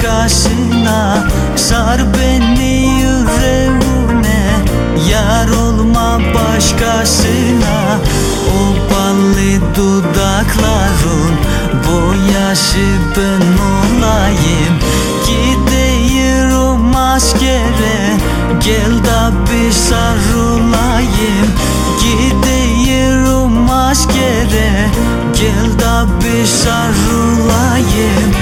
başkasına Sar beni yüreğine Yar olma başkasına. O ballı dudakların Boyası ben olayım. Gidiyorum askere Gel da bir sarılayım. Gidiyorum askere Gel da bir sarılayım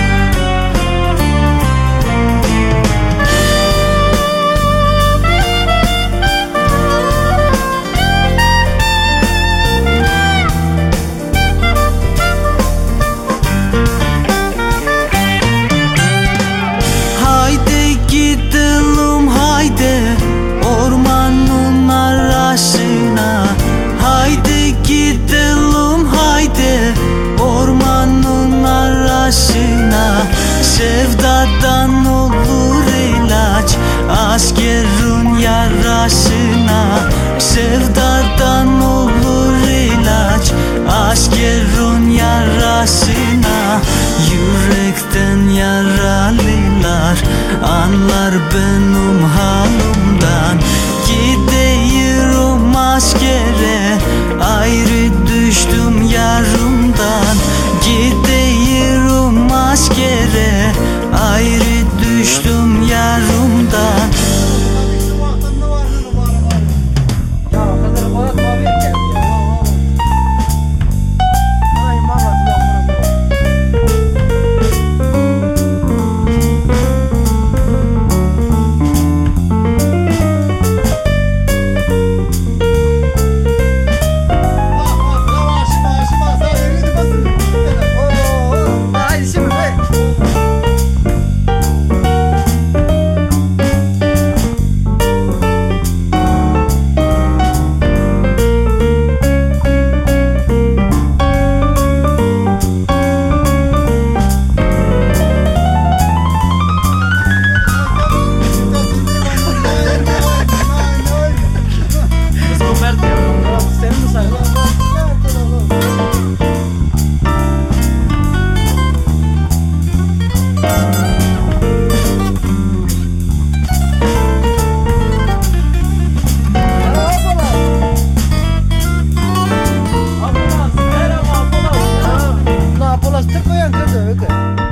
lips very.